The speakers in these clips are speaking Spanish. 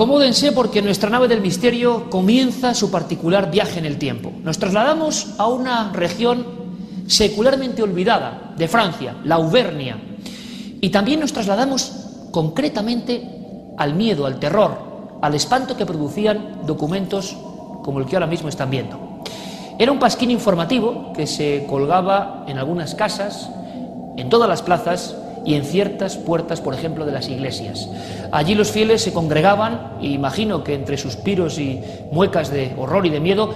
Acomódense porque nuestra nave del misterio comienza su particular viaje en el tiempo. Nos trasladamos a una región secularmente olvidada de Francia, la Auvernia, y también nos trasladamos concretamente al miedo, al terror, al espanto que producían documentos como el que ahora mismo están viendo. Era un pasquín informativo que se colgaba en algunas casas, en todas las plazas y en ciertas puertas, por ejemplo, de las iglesias. Allí los fieles se congregaban y imagino que entre suspiros y muecas de horror y de miedo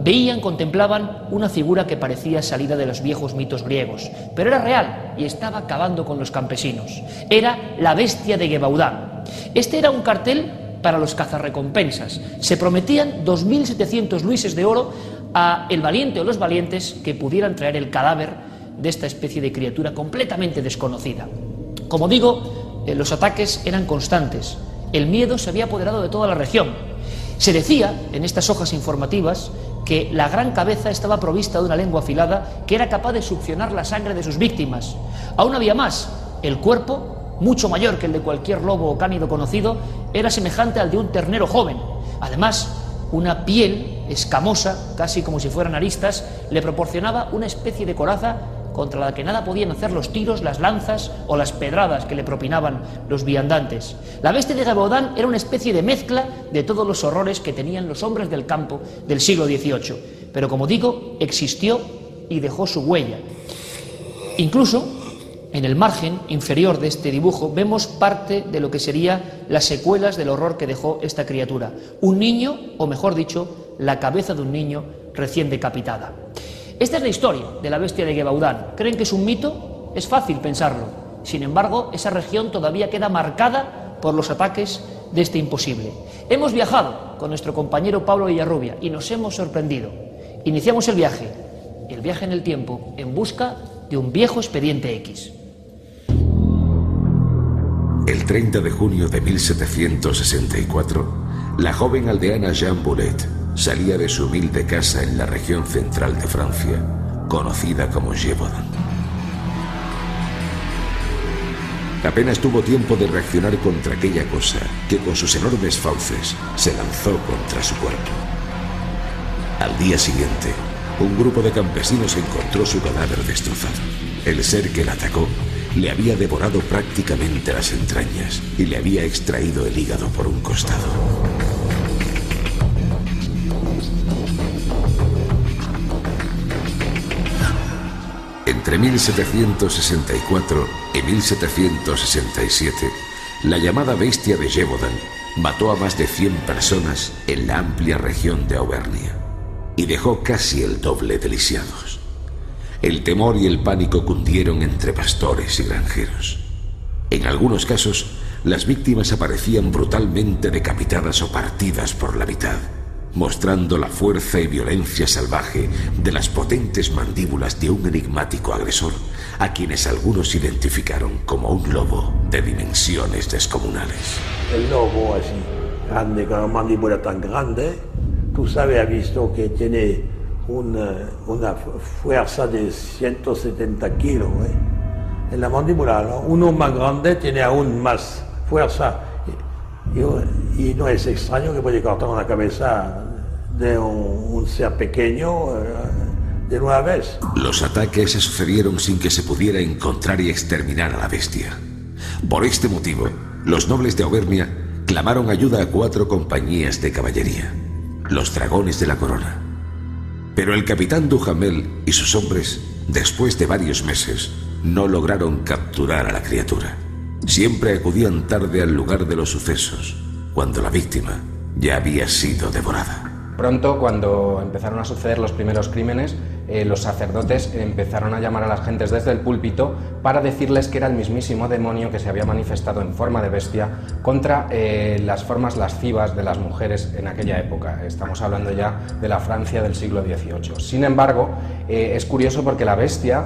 veían, contemplaban una figura que parecía salida de los viejos mitos griegos, pero era real y estaba acabando con los campesinos. Era la bestia de Gebaudán. Este era un cartel para los cazarrecompensas. Se prometían 2.700 luises de oro a el valiente o los valientes que pudieran traer el cadáver de esta especie de criatura completamente desconocida. Como digo, eh, los ataques eran constantes. El miedo se había apoderado de toda la región. Se decía en estas hojas informativas que la gran cabeza estaba provista de una lengua afilada que era capaz de succionar la sangre de sus víctimas. Aún había más. El cuerpo, mucho mayor que el de cualquier lobo o cánido conocido, era semejante al de un ternero joven. Además, una piel escamosa, casi como si fueran aristas, le proporcionaba una especie de coraza contra la que nada podían hacer los tiros, las lanzas o las pedradas que le propinaban los viandantes. La bestia de Gabodán era una especie de mezcla de todos los horrores que tenían los hombres del campo del siglo XVIII. Pero como digo, existió y dejó su huella. Incluso en el margen inferior de este dibujo vemos parte de lo que sería las secuelas del horror que dejó esta criatura. Un niño, o mejor dicho, la cabeza de un niño recién decapitada. Esta es la historia de la bestia de Gebaudán. ¿Creen que es un mito? Es fácil pensarlo. Sin embargo, esa región todavía queda marcada por los ataques de este imposible. Hemos viajado con nuestro compañero Pablo Villarrubia y nos hemos sorprendido. Iniciamos el viaje, el viaje en el tiempo, en busca de un viejo expediente X. El 30 de junio de 1764, la joven aldeana Jean Boulet salía de su humilde casa en la región central de Francia, conocida como Gévaudan. Apenas tuvo tiempo de reaccionar contra aquella cosa que con sus enormes fauces se lanzó contra su cuerpo. Al día siguiente, un grupo de campesinos encontró su cadáver destrozado. El ser que la atacó le había devorado prácticamente las entrañas y le había extraído el hígado por un costado. Entre 1764 y 1767, la llamada bestia de Gévaudan mató a más de 100 personas en la amplia región de Auvernia y dejó casi el doble de lisiados. El temor y el pánico cundieron entre pastores y granjeros. En algunos casos, las víctimas aparecían brutalmente decapitadas o partidas por la mitad mostrando la fuerza y violencia salvaje de las potentes mandíbulas de un enigmático agresor, a quienes algunos identificaron como un lobo de dimensiones descomunales. El lobo así, grande, con una mandíbula tan grande, tú sabes, ha visto que tiene una, una fuerza de 170 kilos. ¿eh? En la mandíbula, uno más grande tiene aún más fuerza y, no es extraño que puede cortar una cabeza de un, ser pequeño eh, de nueva vez. Los ataques se sucedieron sin que se pudiera encontrar y exterminar a la bestia. Por este motivo, los nobles de Auvernia clamaron ayuda a cuatro compañías de caballería, los dragones de la corona. Pero el capitán Duhamel y sus hombres, después de varios meses, no lograron capturar a la criatura. Siempre acudían tarde al lugar de los sucesos, cuando la víctima ya había sido devorada. Pronto, cuando empezaron a suceder los primeros crímenes, eh, los sacerdotes empezaron a llamar a las gentes desde el púlpito para decirles que era el mismísimo demonio que se había manifestado en forma de bestia contra eh, las formas lascivas de las mujeres en aquella época. Estamos hablando ya de la Francia del siglo XVIII. Sin embargo, eh, es curioso porque la bestia,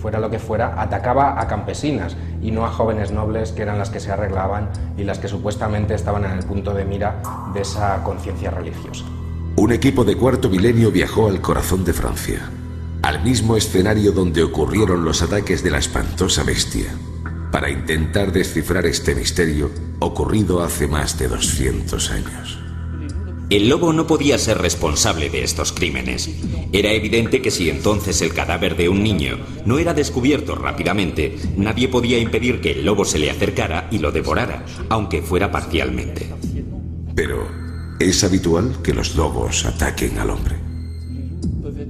fuera lo que fuera, atacaba a campesinas y no a jóvenes nobles que eran las que se arreglaban y las que supuestamente estaban en el punto de mira de esa conciencia religiosa. Un equipo de cuarto milenio viajó al corazón de Francia, al mismo escenario donde ocurrieron los ataques de la espantosa bestia. para intentar descifrar este misterio ocurrido hace más de 200 años. El lobo no podía ser responsable de estos crímenes. Era evidente que si entonces el cadáver de un niño no era descubierto rápidamente, nadie podía impedir que el lobo se le acercara y lo devorara, aunque fuera parcialmente. Pero, ¿es habitual que los lobos ataquen al hombre?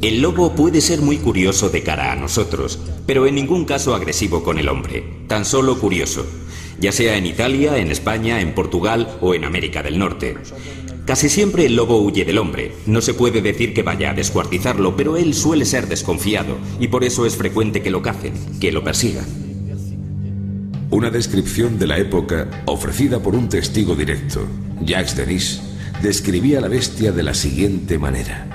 El lobo puede ser muy curioso de cara a nosotros, pero en ningún caso agresivo con el hombre, tan solo curioso, ya sea en Italia, en España, en Portugal o en América del Norte. Casi siempre el lobo huye del hombre. No se puede decir que vaya a descuartizarlo, pero él suele ser desconfiado y por eso es frecuente que lo cacen, que lo persigan. Una descripción de la época ofrecida por un testigo directo, Jacques Denis, describía a la bestia de la siguiente manera.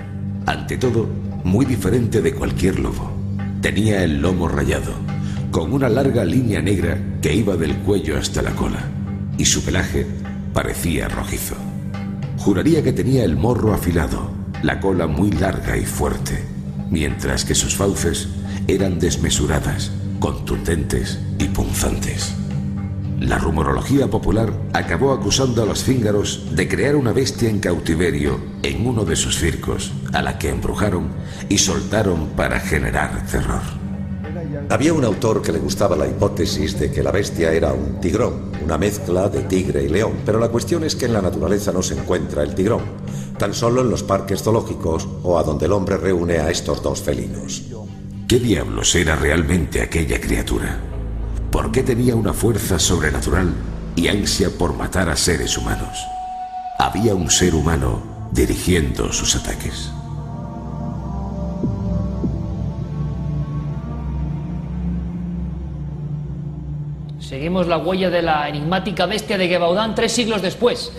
Ante todo, muy diferente de cualquier lobo. Tenía el lomo rayado, con una larga línea negra que iba del cuello hasta la cola, y su pelaje parecía rojizo. Juraría que tenía el morro afilado, la cola muy larga y fuerte, mientras que sus fauces eran desmesuradas, contundentes y punzantes. La rumorología popular acabó acusando a los cíngaros de crear una bestia en cautiverio en uno de sus circos, a la que embrujaron y soltaron para generar terror. Había un autor que le gustaba la hipótesis de que la bestia era un tigrón, una mezcla de tigre y león, pero la cuestión es que en la naturaleza no se encuentra el tigrón, tan solo en los parques zoológicos o a donde el hombre reúne a estos dos felinos. ¿Qué diablos era realmente aquella criatura? ¿Por qué tenía una fuerza sobrenatural y ansia por matar a seres humanos? Había un ser humano dirigiendo sus ataques. Seguimos la huella de la enigmática bestia de Gebaudán tres siglos después.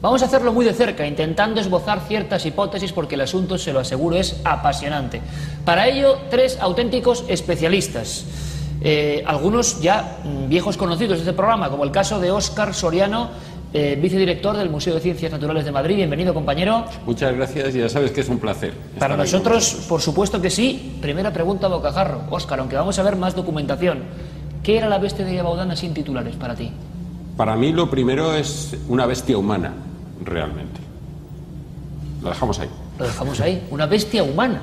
Vamos a hacerlo muy de cerca, intentando esbozar ciertas hipótesis porque el asunto, se lo aseguro, es apasionante. Para ello, tres auténticos especialistas. Eh, algunos ya mm, viejos conocidos de este programa, como el caso de Óscar Soriano, eh, vicedirector del Museo de Ciencias Naturales de Madrid. Bienvenido, compañero. Muchas gracias y ya sabes que es un placer. Para nosotros, por supuesto que sí. Primera pregunta, Bocajarro. Óscar, aunque vamos a ver más documentación. ¿Qué era la bestia de Yabaudana sin titulares para ti? Para mí lo primero es una bestia humana, realmente. Lo dejamos ahí. Lo dejamos ahí, una bestia humana.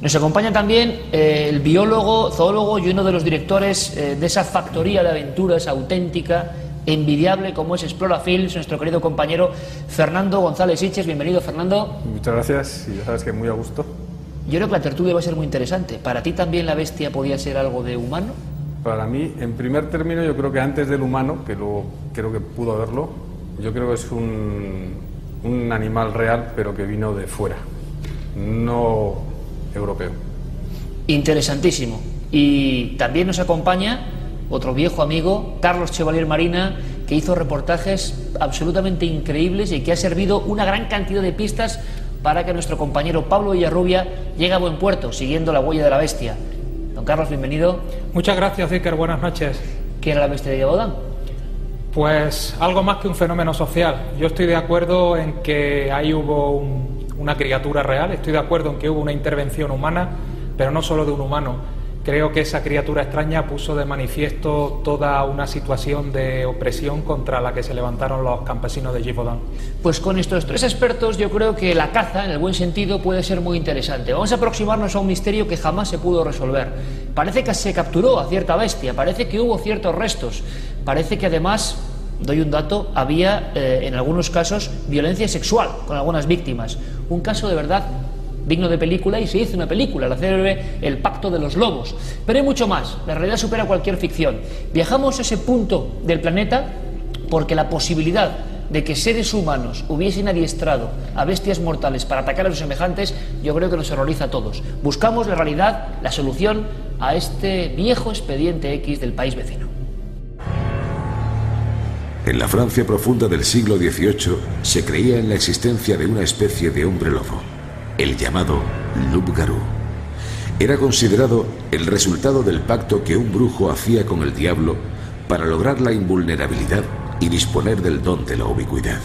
Nos acompaña también eh, el biólogo, zoólogo y uno de los directores eh, de esa factoría de aventuras auténtica, envidiable como es Explora Films, nuestro querido compañero Fernando González Siches. Bienvenido, Fernando. Muchas gracias y ya sabes que muy a gusto. Yo creo que la tertulia va a ser muy interesante. ¿Para ti también la bestia podía ser algo de humano? Para mí, en primer término, yo creo que antes del humano, que luego creo que pudo haberlo, yo creo que es un, un animal real, pero que vino de fuera, no europeo. Interesantísimo. Y también nos acompaña otro viejo amigo, Carlos Chevalier Marina, que hizo reportajes absolutamente increíbles y que ha servido una gran cantidad de pistas para que nuestro compañero Pablo Villarrubia llegue a buen puerto, siguiendo la huella de la bestia. Don Carlos, bienvenido. Muchas gracias, Iker. Buenas noches. ¿Qué era la bestia de Yabodán? Pues algo más que un fenómeno social. Yo estoy de acuerdo en que ahí hubo una criatura real, estoy de acuerdo en que hubo una intervención humana, pero no solo de un humano, Creo que esa criatura extraña puso de manifiesto toda una situación de opresión contra la que se levantaron los campesinos de Givaudan. Pues con estos tres expertos yo creo que la caza, en el buen sentido, puede ser muy interesante. Vamos a aproximarnos a un misterio que jamás se pudo resolver. Parece que se capturó a cierta bestia, parece que hubo ciertos restos, parece que además doy un dato, había eh, en algunos casos violencia sexual con algunas víctimas. Un caso de verdad digno de película y se hizo una película, la célebre El Pacto de los Lobos. Pero hay mucho más, la realidad supera cualquier ficción. Viajamos a ese punto del planeta porque la posibilidad de que seres humanos hubiesen adiestrado a bestias mortales para atacar a sus semejantes, yo creo que nos horroriza a todos. Buscamos la realidad, la solución a este viejo expediente X del país vecino. En la Francia profunda del siglo XVIII se creía en la existencia de una especie de hombre lobo el llamado Loup-garou. Era considerado el resultado del pacto que un brujo hacía con el diablo para lograr la invulnerabilidad y disponer del don de la ubicuidad.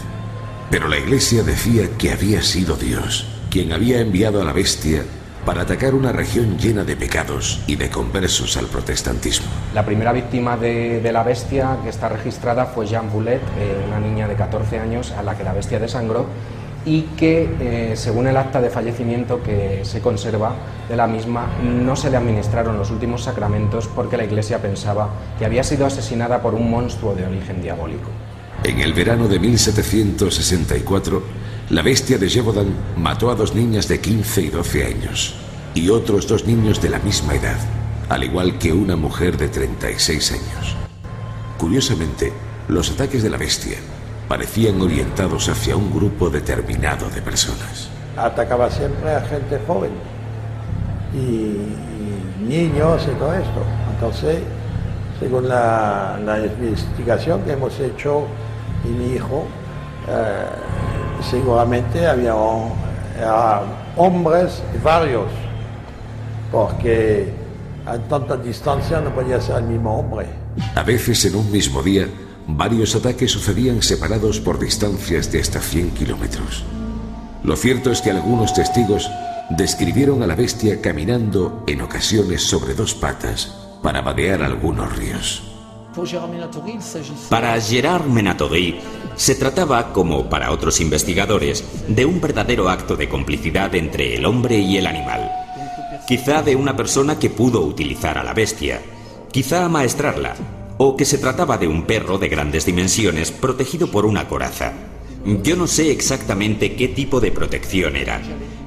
Pero la iglesia decía que había sido Dios quien había enviado a la bestia para atacar una región llena de pecados y de conversos al protestantismo. La primera víctima de, la bestia que está registrada fue Jean Boulet, eh, una niña de 14 años a la que la bestia desangró y que, eh, según el acta de fallecimiento que se conserva de la misma, no se le administraron los últimos sacramentos porque la Iglesia pensaba que había sido asesinada por un monstruo de origen diabólico. En el verano de 1764, la bestia de Gévaudan mató a dos niñas de 15 y 12 años y otros dos niños de la misma edad, al igual que una mujer de 36 años. Curiosamente, los ataques de la bestia parecían orientados hacia un grupo determinado de personas. Atacaba siempre a gente joven y, niños y todo esto. Entonces, según la, investigación que hemos hecho y mi hijo, eh, seguramente había hombres varios, porque a tanta distancia no podía ser el mismo hombre. A veces en un mismo día varios ataques sucedían separados por distancias de hasta 100 kilómetros. Lo cierto es que algunos testigos describieron a la bestia caminando en ocasiones sobre dos patas para vadear algunos ríos. Para Gerard Menatory se trataba, como para otros investigadores, de un verdadero acto de complicidad entre el hombre y el animal. Quizá de una persona que pudo utilizar a la bestia, quizá amaestrarla, o que se trataba de un perro de grandes dimensiones protegido por una coraza. Yo no sé exactamente qué tipo de protección era,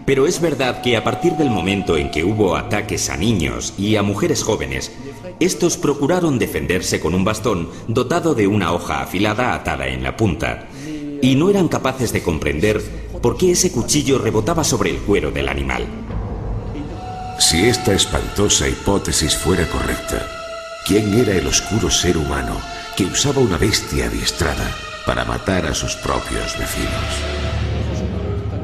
pero es verdad que a partir del momento en que hubo ataques a niños y a mujeres jóvenes, estos procuraron defenderse con un bastón dotado de una hoja afilada atada en la punta, y no eran capaces de comprender por qué ese cuchillo rebotaba sobre el cuero del animal. Si esta espantosa hipótesis fuera correcta, quién era el oscuro ser humano que usaba una bestia adiestrada para matar a sus propios vecinos.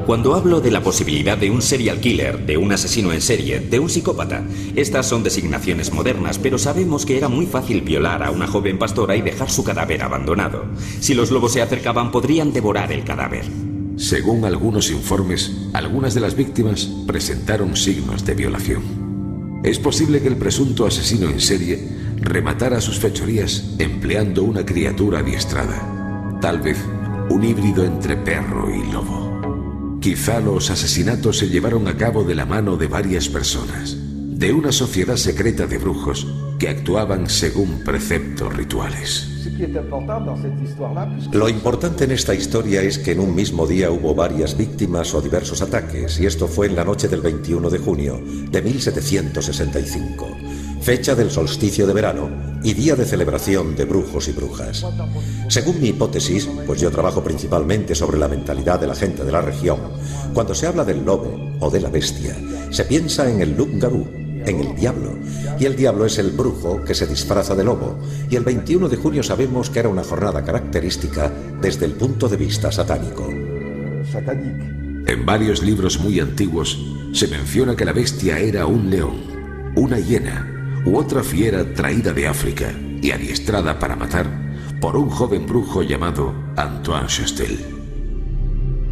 Cuando hablo de la posibilidad de un serial killer, de un asesino en serie, de un psicópata, estas son designaciones modernas, pero sabemos que era muy fácil violar a una joven pastora y dejar su cadáver abandonado. Si los lobos se acercaban, podrían devorar el cadáver. Según algunos informes, algunas de las víctimas presentaron signos de violación. Es posible que el presunto asesino en serie rematar a sus fechorías empleando una criatura adiestrada, tal vez un híbrido entre perro y lobo. Quizá los asesinatos se llevaron a cabo de la mano de varias personas, de una sociedad secreta de brujos que actuaban según preceptos rituales. Lo importante en esta historia es que en un mismo día hubo varias víctimas o diversos ataques, y esto fue en la noche del 21 de junio de 1765 fecha del solsticio de verano y día de celebración de brujos y brujas. Según mi hipótesis, pues yo trabajo principalmente sobre la mentalidad de la gente de la región, cuando se habla del lobo o de la bestia, se piensa en el Garou, en el diablo, y el diablo es el brujo que se disfraza de lobo, y el 21 de junio sabemos que era una jornada característica desde el punto de vista satánico. En varios libros muy antiguos se menciona que la bestia era un león, una hiena, u otra fiera traída de África y adiestrada para matar por un joven brujo llamado Antoine Chastel.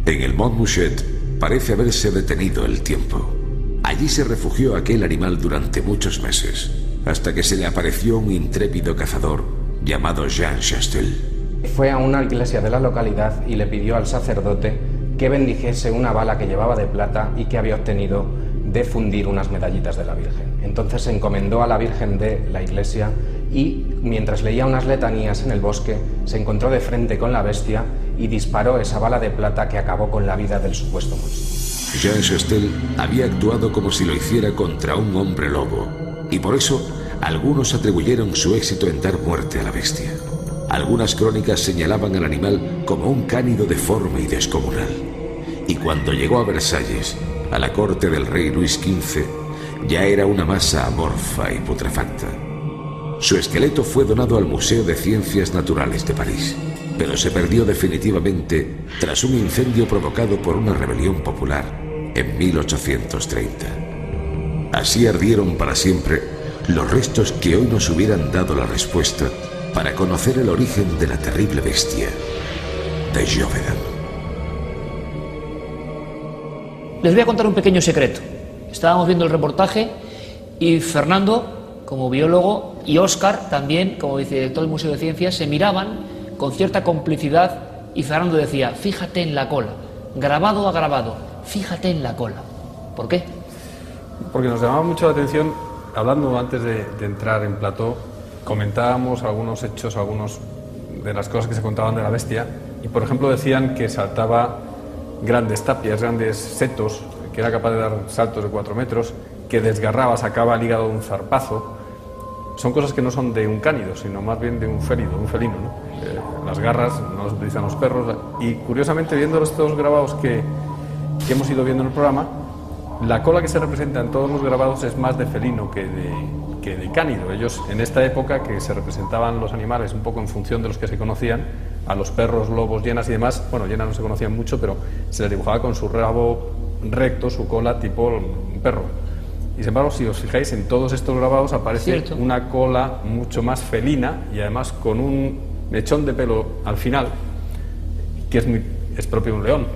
En el Mont Mouchet parece haberse detenido el tiempo. Allí se refugió aquel animal durante muchos meses, hasta que se le apareció un intrépido cazador llamado Jean Chastel. Fue a una iglesia de la localidad y le pidió al sacerdote que bendijese una bala que llevaba de plata y que había obtenido de fundir unas medallitas de la Virgen. Entonces se encomendó a la Virgen de la iglesia y mientras leía unas letanías en el bosque, se encontró de frente con la bestia y disparó esa bala de plata que acabó con la vida del supuesto monstruo. Jean Chastel había actuado como si lo hiciera contra un hombre lobo, y por eso algunos atribuyeron su éxito en dar muerte a la bestia. Algunas crónicas señalaban al animal como un cánido deforme y descomunal. Y cuando llegó a Versalles, a la corte del rey Luis XV, ya era una masa amorfa y putrefacta. Su esqueleto fue donado al Museo de Ciencias Naturales de París, pero se perdió definitivamente tras un incendio provocado por una rebelión popular en 1830. Así ardieron para siempre los restos que hoy nos hubieran dado la respuesta para conocer el origen de la terrible bestia de Jovedan. Les voy a contar un pequeño secreto. Estábamos viendo el reportaje y Fernando, como biólogo, y Óscar, también como vicedirector del Museo de Ciencias, se miraban con cierta complicidad y Fernando decía, fíjate en la cola, grabado a grabado, fíjate en la cola. ¿Por qué? Porque nos llamaba mucho la atención, hablando antes de, de entrar en plató, comentábamos algunos hechos, algunos de las cosas que se contaban de la bestia, y por ejemplo decían que saltaba grandes tapias, grandes setos, que era capaz de dar saltos de cuatro metros, que desgarraba, sacaba el hígado de un zarpazo. Son cosas que no son de un cánido, sino más bien de un felido, un felino. ¿no? Eh, las garras no las utilizan los perros. Y curiosamente, viendo estos grabados que, que hemos ido viendo en el programa, la cola que se representa en todos los grabados es más de felino que de, que de cánido. Ellos, en esta época que se representaban los animales un poco en función de los que se conocían, a los perros, lobos, llenas y demás, bueno, llenas no se conocían mucho, pero se les dibujaba con su rabo recto, su cola tipo un perro. Y sin embargo, si os fijáis, en todos estos grabados aparece Cierto. una cola mucho más felina y además con un mechón de pelo al final, que es, muy, es propio de un león.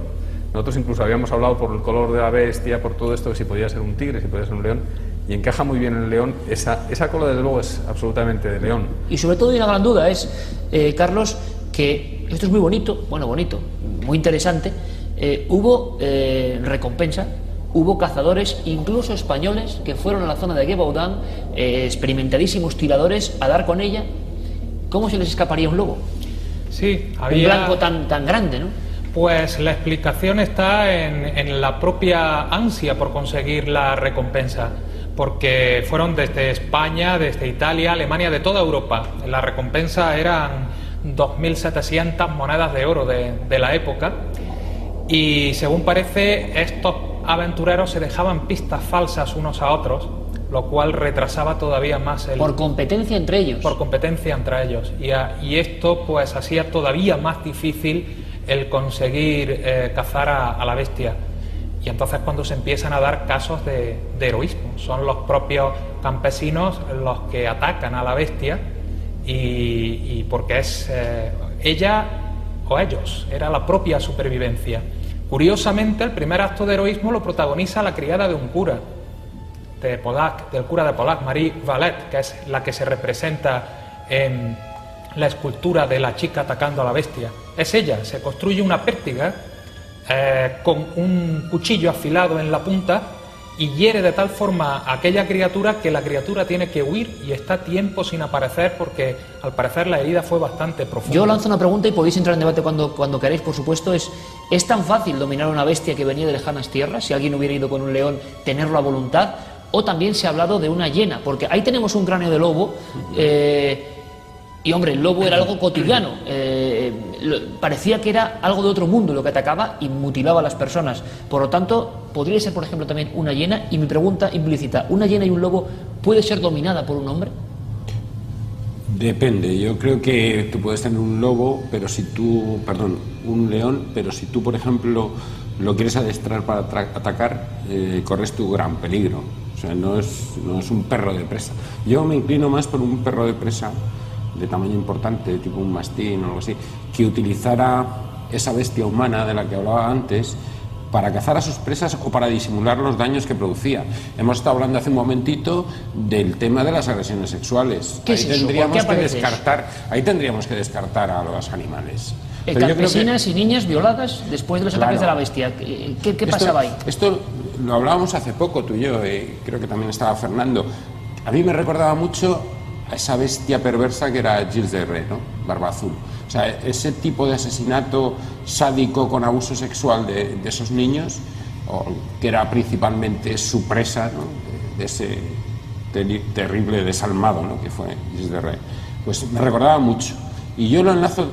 Nosotros incluso habíamos hablado por el color de la bestia, por todo esto, que si podía ser un tigre, si podía ser un león, y encaja muy bien en el león. Esa, esa cola, desde luego, es absolutamente de león. Y sobre todo hay una gran duda, es, eh, Carlos, que esto es muy bonito, bueno, bonito, muy interesante. Eh, hubo eh, recompensa, hubo cazadores, incluso españoles, que fueron a la zona de Gebaudan, eh, experimentadísimos tiradores, a dar con ella. ¿Cómo se les escaparía un lobo? Sí, Un había... blanco tan, tan grande, ¿no? Pues la explicación está en, en la propia ansia por conseguir la recompensa, porque fueron desde España, desde Italia, Alemania, de toda Europa. La recompensa eran 2.700 monedas de oro de, de la época y según parece estos aventureros se dejaban pistas falsas unos a otros, lo cual retrasaba todavía más el, Por competencia entre ellos. por competencia entre ellos. Y, a- y esto pues hacía todavía más difícil el conseguir eh, cazar a, a la bestia. Y entonces cuando se empiezan a dar casos de, de heroísmo, son los propios campesinos los que atacan a la bestia y, y porque es eh, ella o ellos, era la propia supervivencia. Curiosamente, el primer acto de heroísmo lo protagoniza la criada de un cura, de Polac, del cura de Polac, Marie Valette, que es la que se representa en la escultura de la chica atacando a la bestia. Es ella, se construye una pértiga eh, con un cuchillo afilado en la punta y hiere de tal forma a aquella criatura que la criatura tiene que huir y está tiempo sin aparecer porque al parecer la herida fue bastante profunda. Yo lanzo una pregunta y podéis entrar en debate cuando, cuando queráis, por supuesto. Es, ¿Es tan fácil dominar una bestia que venía de lejanas tierras? Si alguien hubiera ido con un león, tenerlo a voluntad. O también se ha hablado de una hiena, porque ahí tenemos un cráneo de lobo. eh, y hombre, el lobo era algo cotidiano. eh, parecía que era algo de otro mundo lo que atacaba y mutilaba a las personas. Por lo tanto, podría ser, por ejemplo, también una hiena. Y mi pregunta implícita: ¿una hiena y un lobo puede ser dominada por un hombre? Depende, yo creo que tú puedes tener un lobo, pero si tú, perdón, un león, pero si tú, por ejemplo, lo quieres adestrar para atacar, eh, corres tu gran peligro. O sea, no es, no es un perro de presa. Yo me inclino más por un perro de presa de tamaño importante, tipo un mastín o algo así, que utilizara esa bestia humana de la que hablaba antes para cazar a sus presas o para disimular los daños que producía. Hemos estado hablando hace un momentito del tema de las agresiones sexuales. ¿Qué ahí es eso? ¿Por tendríamos qué que descartar, ahí tendríamos que descartar a los animales. Eh, que- campesinas y niñas violadas después de los Claro. ataques de la bestia. ¿Qué, qué- qué esto- pasaba ahí? Esto lo hablábamos hace poco tú y yo, eh, creo que también estaba Fernando. A mí me recordaba mucho a esa bestia perversa que era Gilles de Rey, ¿no? Barba Azul. O sea, ese tipo de asesinato sádico con abuso sexual de, de esos niños, o- que era principalmente su presa, ¿no? de, de ese terrible desalmado ¿no? que fue Gilles de Rey. Pues me recordaba mucho. Y yo lo enlazo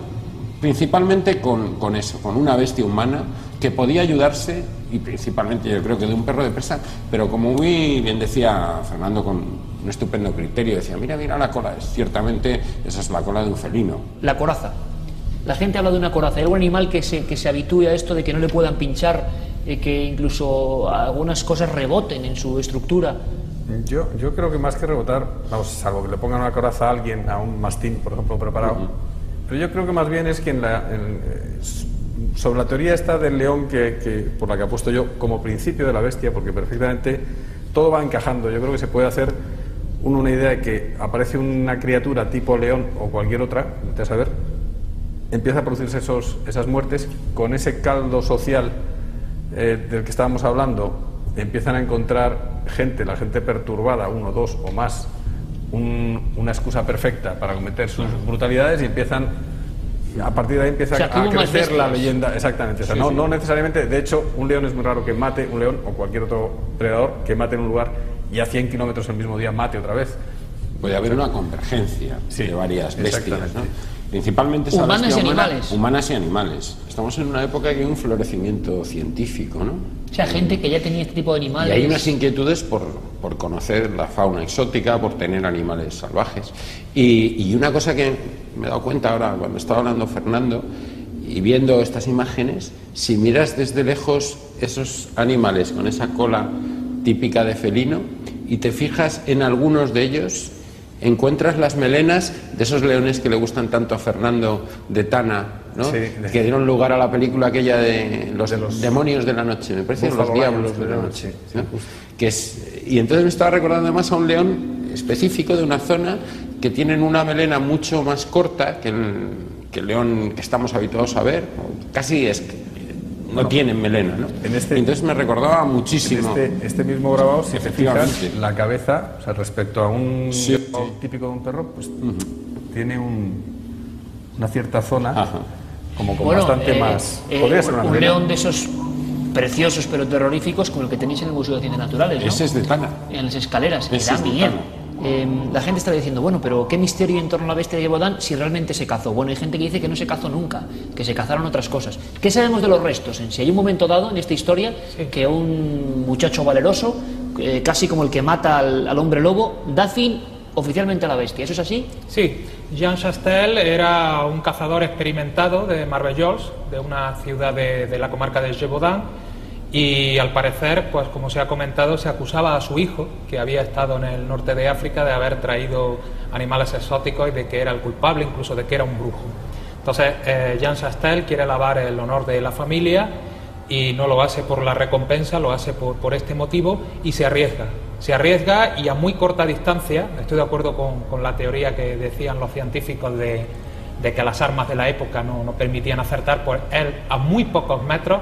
principalmente con, con eso, con una bestia humana que podía ayudarse, y principalmente yo creo que de un perro de presa, pero como muy bien decía Fernando con un estupendo criterio, decía, mira, mira la cola, es, ciertamente esa es la cola de un felino. La coraza. La gente habla de una coraza. ¿Hay algún animal que se, que se habitúe a esto de que no le puedan pinchar, eh, que incluso algunas cosas reboten en su estructura? Yo, yo creo que más que rebotar, vamos, salvo que le pongan una coraza a alguien, a un mastín, por ejemplo, preparado, pero yo creo que más bien es que en la, en, eh, sobre la teoría esta del león que, que- por la que apuesto yo como principio de la bestia, porque perfectamente todo va encajando. Yo creo que se puede hacer una idea de que aparece una criatura tipo león o cualquier otra, vete a saber, empieza a producirse esos, esas muertes con ese caldo social eh, del que estábamos hablando, empiezan a encontrar gente, la gente perturbada, uno, dos o más, un- una excusa perfecta para cometer sus brutalidades y empiezan a partir de ahí empieza O sea, a crecer la leyenda. Exactamente o sea, no, no necesariamente. De hecho un león es muy raro que mate un león o cualquier otro predador que mate en un lugar y a 100 kilómetros el mismo día mate otra vez. Puede haber una convergencia Sí, de varias bestias. ¿no? Principalmente esa Humanas y humana- animales. Humanas y animales. Estamos en una época que hay un florecimiento científico, ¿no? O sea, gente que ya tenía este tipo de Y animales. hay unas inquietudes por, por conocer la fauna exótica, por tener animales salvajes. Y, y una cosa que me he dado cuenta ahora cuando estaba hablando Fernando y viendo estas imágenes, si miras desde lejos esos animales con esa cola típica de felino y te fijas en algunos de ellos, encuentras las melenas de esos leones que le gustan tanto a Fernando de Tana, ¿no? Sí, de- que dieron lugar a la película aquella de los, De los- demonios de la noche, me parece, los diablos de la noche. noche, sí, ¿no? que es, y entonces me estaba recordando además a un león específico de una zona que tienen una melena mucho más corta que el, que el león que estamos habituados a ver, casi es que no tienen melena, ¿no? en este- entonces me recordaba En muchísimo. este, este mismo grabado, si te fijas, Efectivamente. la cabeza, o sea, respecto a un Sí, típico de un perro, pues tiene un- una cierta zona Ajá. como con Bueno, bastante eh, más. eh, Podría ser una un león de esos preciosos pero terroríficos como el que tenéis en el Museo de Ciencias Naturales, ¿no? Ese es de Tana. en las escaleras, que Ese da es de miedo. Eh, la gente está diciendo, bueno, pero ¿qué misterio en torno a la bestia de Yebodan si realmente se cazó? Bueno, hay gente que dice que no se cazó nunca, que se cazaron otras cosas. ¿Qué sabemos de los restos en sí? Hay un momento dado en esta historia que un muchacho valeroso, eh, casi como el que mata al, al hombre lobo, da fin oficialmente a la bestia. ¿Eso es así? Sí, Jean Chastel era un cazador experimentado de Marvejols, de una ciudad de, de la comarca de Gévaudan, y al parecer, pues como se ha comentado, se acusaba a su hijo, que había estado en el norte de África, de haber traído animales exóticos y de que era el culpable, incluso de que era un brujo. Entonces, eh, Jean Chastel quiere lavar el honor de la familia y no lo hace por la recompensa, lo hace por, por este motivo y se arriesga. Se arriesga y a muy corta distancia, estoy de acuerdo con, con la teoría que decían los científicos de, de que las armas de la época no, no permitían acertar, pues él a muy pocos metros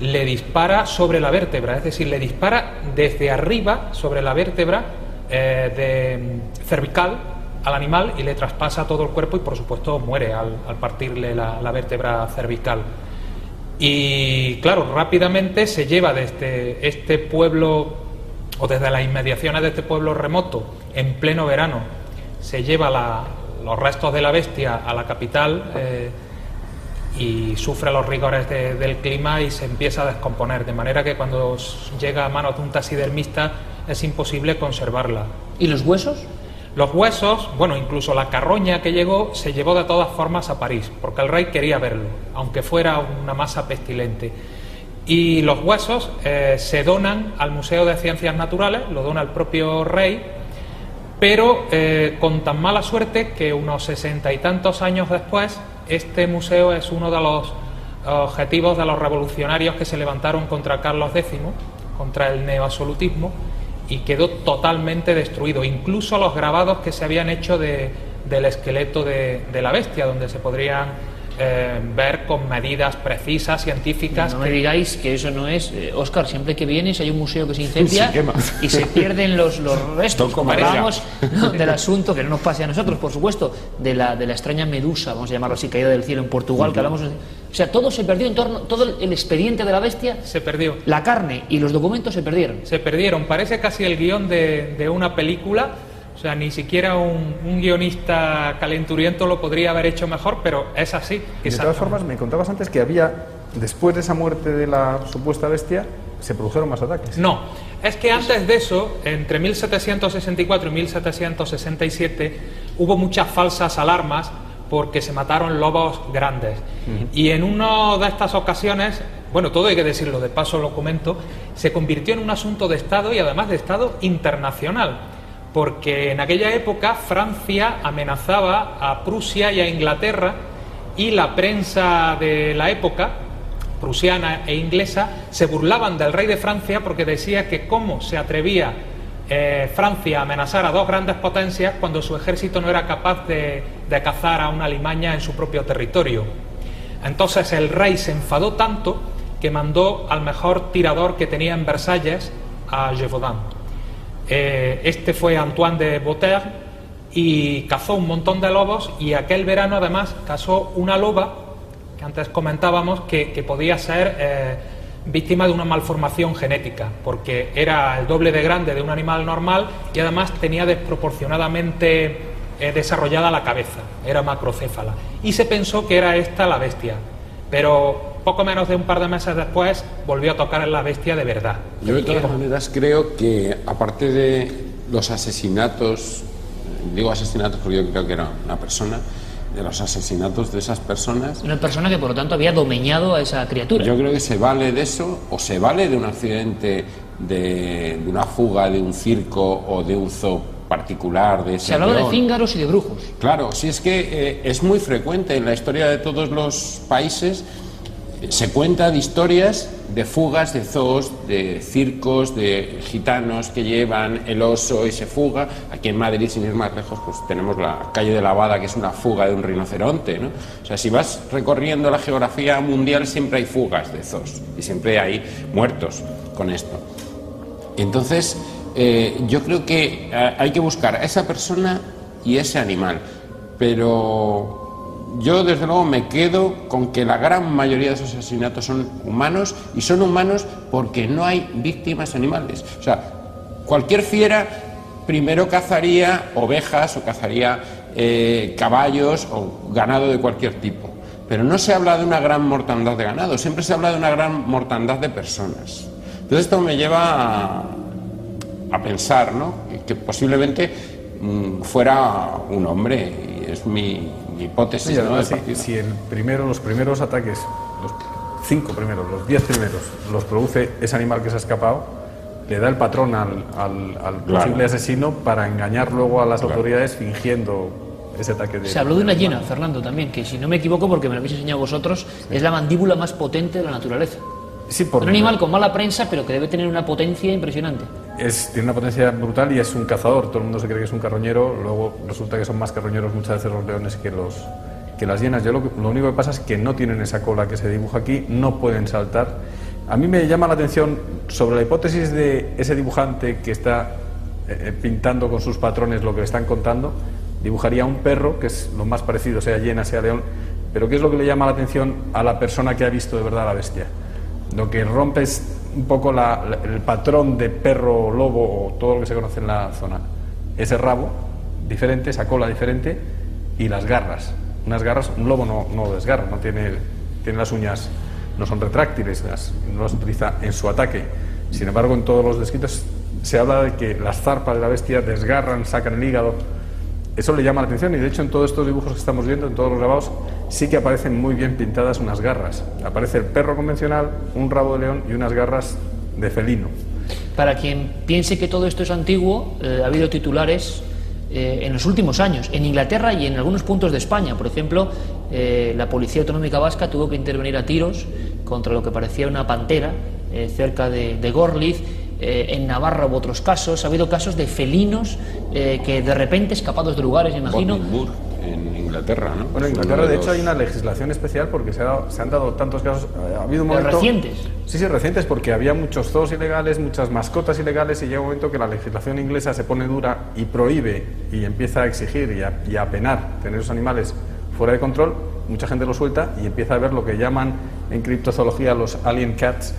le dispara sobre la vértebra, es decir, le dispara desde arriba sobre la vértebra eh, mm, cervical al animal y le traspasa todo el cuerpo y por supuesto muere al, al partirle la, vértebra cervical. Y claro, rápidamente se lleva desde este pueblo o desde las inmediaciones de este pueblo remoto, en pleno verano, se lleva la- los restos de la bestia a la capital eh, y sufre los rigores de- del clima y se empieza a descomponer, de manera que cuando llega a manos de un taxidermista es imposible conservarla. ¿Y los huesos? Los huesos, bueno, incluso la carroña que llegó, se llevó de todas formas a París, porque el rey quería verlo, aunque fuera una masa pestilente. Y los huesos eh, se donan al Museo de Ciencias Naturales, lo dona el propio rey, pero eh, con tan mala suerte que unos sesenta y tantos años después, este museo es uno de los objetivos de los revolucionarios que se levantaron contra Carlos X, contra el neoabsolutismo, y quedó totalmente destruido. Incluso los grabados que se habían hecho de- del esqueleto de, de la bestia, donde se podrían eh, ver con medidas precisas, científicas. No me que- digáis que eso no es. Oscar, siempre que vienes hay un museo que se incendia Se y se pierden los, los restos. Como hablábamos ¿no? del asunto, que no nos pase a nosotros, por supuesto, de la, de la extraña medusa, vamos a llamarlo así, caída del cielo en Portugal, que hablamos. O sea, todo se perdió en torno, todo el- el expediente de la bestia, se perdió. la carne y los documentos se perdieron. Se perdieron. Parece casi el guion de, de una película. O sea, ni siquiera un, un guionista calenturiento lo podría haber hecho mejor, pero es así. Y de todas formas, me contabas antes que había, después de esa muerte de la supuesta bestia, se produjeron más ataques. No, es que antes de eso, entre 1764 y 1767, hubo muchas falsas alarmas porque se mataron lobos grandes. Y en una de estas ocasiones, bueno, todo hay que decirlo, de paso lo comento, se convirtió en un asunto de Estado y además de Estado internacional. Porque en aquella época Francia amenazaba a Prusia y a Inglaterra y la prensa de la época prusiana e inglesa, se burlaban del rey de Francia porque decía que cómo se atrevía eh, Francia a amenazar a dos grandes potencias cuando su ejército no era capaz de, de cazar a una limaña en su propio territorio. Entonces el rey se enfadó tanto que mandó al mejor tirador que tenía en Versalles, a Gévaudan. Eh, este fue Antoine de Beauterre y cazó un montón de lobos y aquel verano además cazó una loba, que antes comentábamos, que, que podía ser eh, víctima de una malformación genética, porque era el doble de grande de un animal normal y además tenía desproporcionadamente eh, desarrollada la cabeza, era macrocéfala. Y se pensó que era esta la bestia, pero poco menos de un par de meses después volvió a tocar en la bestia de verdad. Yo de todas maneras creo que aparte de los asesinatos, digo asesinatos porque yo creo que era una persona, de los asesinatos de esas personas, Una persona que por lo tanto había domeñado a esa criatura. yo creo que se vale de eso o se vale de un accidente, de, de una fuga de un circo o de un zoo particular de ese Se hablaba de cíngaros y de brujos. Claro, si es que eh, es muy frecuente en la historia de todos los países, se cuenta de historias de fugas de zoos, de circos, de gitanos que llevan el oso y se fuga. Aquí en Madrid, sin ir más lejos, pues tenemos la calle de la Bada, que es una fuga de un rinoceronte. ¿no? O sea, si vas recorriendo la geografía mundial, siempre hay fugas de zoos y siempre hay muertos con esto. Entonces, eh, yo creo que eh, hay que buscar a esa persona y ese animal. Pero yo, desde luego, me quedo con que la gran mayoría de esos asesinatos son humanos y son humanos porque no hay víctimas animales. O sea, cualquier fiera primero cazaría ovejas o cazaría eh, caballos o ganado de cualquier tipo. Pero no se habla de una gran mortandad de ganado, siempre se habla de una gran mortandad de personas. Entonces esto me lleva a, a pensar ¿no? que, posiblemente mm, fuera un hombre, y es mi, mi hipótesis. Sí, ¿no? si, si el primero, los primeros ataques, los cinco primeros, los diez primeros, los produce ese animal que se ha escapado, le da el patrón al, al- al Claro. posible asesino para engañar luego a las Claro. autoridades fingiendo ese ataque de. Se habló de una hiena. Fernando, también, que si no me equivoco, porque me lo habéis enseñado vosotros, es la mandíbula más potente de la naturaleza. Sí, por Un animal con mala prensa, pero que debe tener una potencia impresionante. Es, tiene una potencia brutal y es un cazador. Todo el mundo se cree que es un carroñero, luego resulta que son más carroñeros muchas veces los leones que, las hienas. Yo lo, único que pasa es que no tienen esa cola que se dibuja aquí, no pueden saltar. A mí me llama la atención sobre la hipótesis de ese dibujante que está eh, eh, pintando con sus patrones lo que le están contando. Dibujaría un perro, que es lo más parecido, sea hiena, sea león, pero ¿qué es lo que le llama la atención a la persona que ha visto de verdad a la bestia? Lo que rompe es un poco la- el patrón de perro, lobo o todo lo que se conoce en la zona. Ese rabo diferente, esa cola diferente y las garras. Unas garras, un lobo no, no desgarra, no tiene, tiene las uñas, no son retráctiles, las- no las utiliza en su ataque. Sin embargo, en todos los descritos se habla de que las zarpas de la bestia desgarran, sacan el hígado. Eso le llama la atención y de hecho en todos estos dibujos que estamos viendo, en todos los grabados, sí que aparecen muy bien pintadas unas garras. Aparece el perro convencional, un rabo de león y unas garras de felino. Para quien piense que todo esto es antiguo, eh, ha habido titulares eh, en los últimos años, en Inglaterra y en algunos puntos de España. Por ejemplo, eh, la Policía Autonómica Vasca tuvo que intervenir a tiros contra lo que parecía una pantera eh, cerca de, de Gorliz. Eh, en Navarra hubo otros casos. Ha habido casos de felinos eh, que de repente, escapados de lugares, me imagino, Inglaterra, ¿no? Bueno, en Inglaterra de hecho los- hay una legislación especial porque se, ha dado- se han dado tantos casos. eh, Ha habido un momento... recientes. Sí, sí, recientes porque había muchos zoos ilegales, muchas mascotas ilegales y llega un momento que la legislación inglesa se pone dura y prohíbe y empieza a exigir y a, y a penar tener esos animales fuera de control. Mucha gente lo suelta y empieza a ver lo que llaman en criptozoología los alien cats,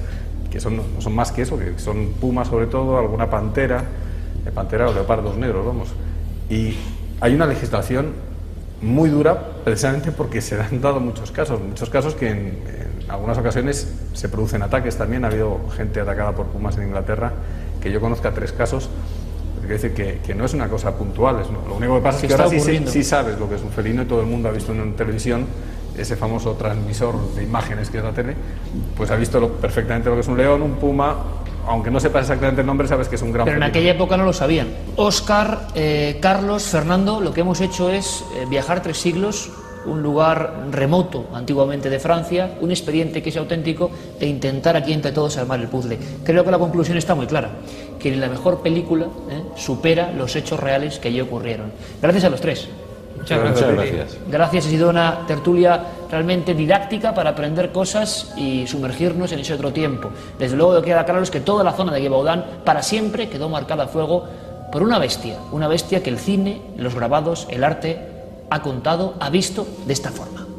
que son, no son más que eso, que son pumas sobre todo, alguna pantera, eh, pantera o leopardos negros, vamos. Y hay una legislación muy dura precisamente porque se han dado muchos casos, muchos casos que en, en algunas ocasiones se producen ataques también. Ha habido gente atacada por pumas en Inglaterra, que yo conozca tres casos. Quiere decir que, que no es una cosa puntual, es, lo único que pasa es que ahora sí, sí sabes lo que es un felino y todo el mundo ha visto en televisión ese famoso transmisor de imágenes que es la tele, pues ha visto lo- perfectamente lo que es un león, un puma, aunque no sepas exactamente el nombre, sabes que es un gran pero en aquella época no lo sabían. Óscar, eh, Carlos, Fernando, lo que hemos hecho es eh, viajar tres siglos un lugar remoto antiguamente de Francia, un expediente que es auténtico e intentar aquí entre todos armar el puzzle. Creo que la conclusión está muy clara, que la mejor película ¿eh? supera los hechos reales que allí ocurrieron. Gracias a los tres. Muchas gracias. Muchas gracias. Gracias, ha sido una tertulia realmente didáctica para aprender cosas y sumergirnos en ese otro tiempo. Desde luego, lo que queda claro es que toda la zona de Guebaudán para siempre quedó marcada a fuego por una bestia, una bestia que el cine, los grabados, el arte ha contado, ha visto de esta forma.